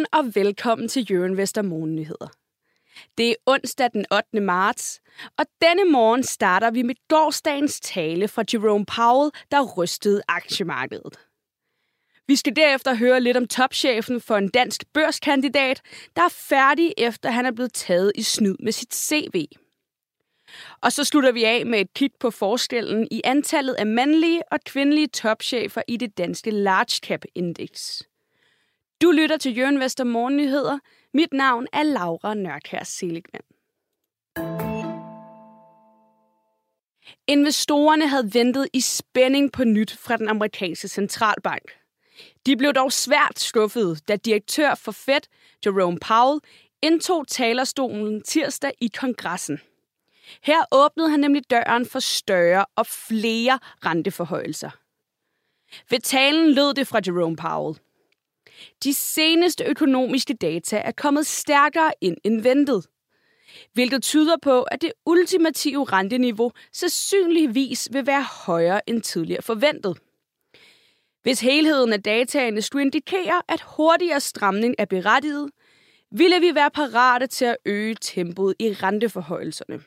Godmorgen og velkommen til Jørgen Vester Morgennyheder. Det er onsdag den 8. marts, og denne morgen starter vi med gårsdagens tale fra Jerome Powell, der rystede aktiemarkedet. Vi skal derefter høre lidt om topchefen for en dansk børskandidat, der er færdig efter han er blevet taget i snyd med sit CV. Og så slutter vi af med et kig på forskellen i antallet af mandlige og kvindelige topchefer i det danske Large Cap Index. Du lytter til Jørgen Vester Morgennyheder. Mit navn er Laura Nørkær Seligman. Investorerne havde ventet i spænding på nyt fra den amerikanske centralbank. De blev dog svært skuffet, da direktør for Fed, Jerome Powell, indtog talerstolen tirsdag i kongressen. Her åbnede han nemlig døren for større og flere renteforhøjelser. Ved talen lød det fra Jerome Powell. De seneste økonomiske data er kommet stærkere ind end ventet, hvilket tyder på, at det ultimative renteniveau sandsynligvis vil være højere end tidligere forventet. Hvis helheden af dataene skulle indikere, at hurtigere stramning er berettiget, ville vi være parate til at øge tempoet i renteforhøjelserne.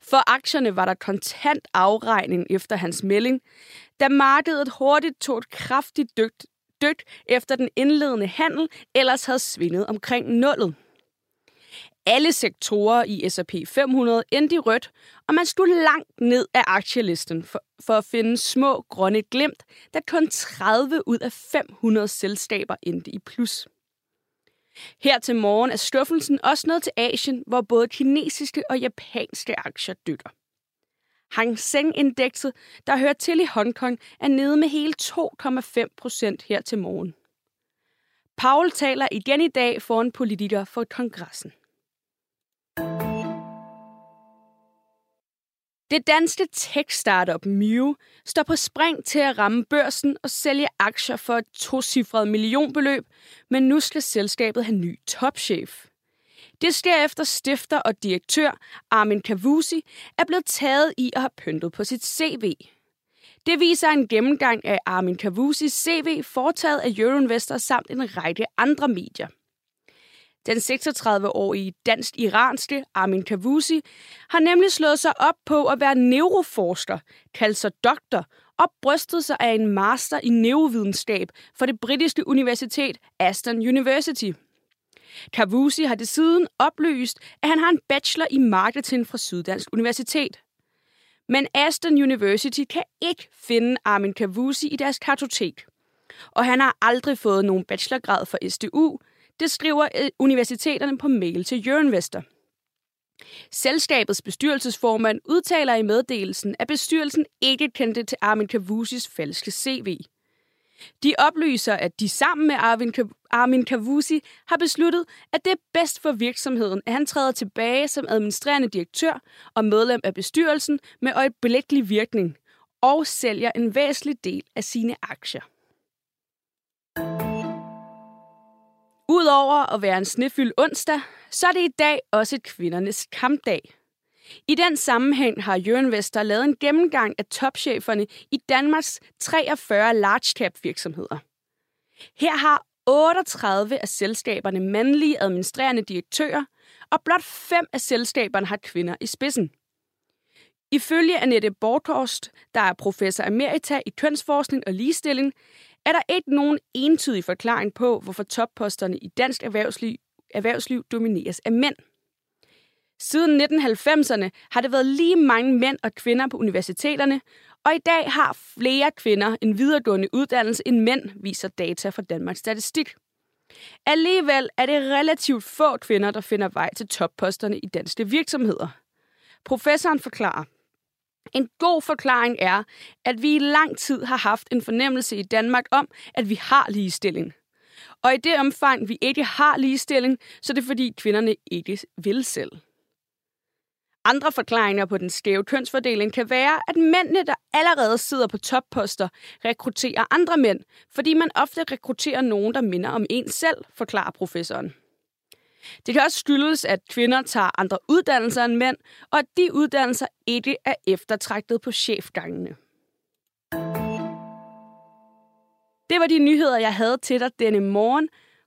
For aktierne var der kontant afregning efter hans melding, da markedet hurtigt tog et kraftigt dygt, dødt efter den indledende handel ellers havde svindet omkring nullet. Alle sektorer i S&P 500 endte i rødt, og man skulle langt ned af aktielisten for, for at finde små grønne glimt, da kun 30 ud af 500 selskaber endte i plus. Her til morgen er skuffelsen også nået til Asien, hvor både kinesiske og japanske aktier dykker. Hang Seng-indekset, der hører til i Hongkong, er nede med hele 2,5 procent her til morgen. Paul taler igen i dag foran politikere for kongressen. Det danske tech-startup Mew står på spring til at ramme børsen og sælge aktier for et tocifret millionbeløb, men nu skal selskabet have ny topchef. Det sker efter stifter og direktør Armin Kavusi er blevet taget i at have pyntet på sit CV. Det viser en gennemgang af Armin Kavusis CV foretaget af Euroinvestor samt en række andre medier. Den 36-årige dansk-iranske Armin Kavusi har nemlig slået sig op på at være neuroforsker, kaldt sig doktor og brystet sig af en master i neurovidenskab for det britiske universitet Aston University. Kavusi har desuden oplyst, at han har en bachelor i marketing fra Syddansk Universitet. Men Aston University kan ikke finde Armin Kavusi i deres kartotek. Og han har aldrig fået nogen bachelorgrad fra SDU, det skriver øh, universiteterne på mail til Euroinvestor. Selskabets bestyrelsesformand udtaler i meddelelsen, at bestyrelsen ikke kendte til Armin Kavusis falske CV. De oplyser, at de sammen med Arvin Armin Kavusi har besluttet, at det er bedst for virksomheden, at han træder tilbage som administrerende direktør og medlem af bestyrelsen med øjeblikkelig virkning og sælger en væsentlig del af sine aktier. Udover at være en snefyld onsdag, så er det i dag også kvindernes kampdag. I den sammenhæng har Jørgen Vester lavet en gennemgang af topcheferne i Danmarks 43 large cap virksomheder. Her har 38 af selskaberne mandlige administrerende direktører, og blot fem af selskaberne har kvinder i spidsen. Ifølge Annette Borthorst, der er professor emerita i kønsforskning og ligestilling, er der ikke nogen entydig forklaring på, hvorfor topposterne i dansk erhvervsliv, erhvervsliv domineres af mænd. Siden 1990'erne har det været lige mange mænd og kvinder på universiteterne, og i dag har flere kvinder en videregående uddannelse end mænd, viser data fra Danmarks Statistik. Alligevel er det relativt få kvinder, der finder vej til topposterne i danske virksomheder. Professoren forklarer, en god forklaring er, at vi i lang tid har haft en fornemmelse i Danmark om, at vi har ligestilling. Og i det omfang, vi ikke har ligestilling, så er det fordi kvinderne ikke vil selv. Andre forklaringer på den skæve kønsfordeling kan være, at mændene, der allerede sidder på topposter, rekrutterer andre mænd, fordi man ofte rekrutterer nogen, der minder om en selv, forklarer professoren. Det kan også skyldes, at kvinder tager andre uddannelser end mænd, og at de uddannelser ikke er eftertragtet på chefgangene. Det var de nyheder, jeg havde til dig denne morgen.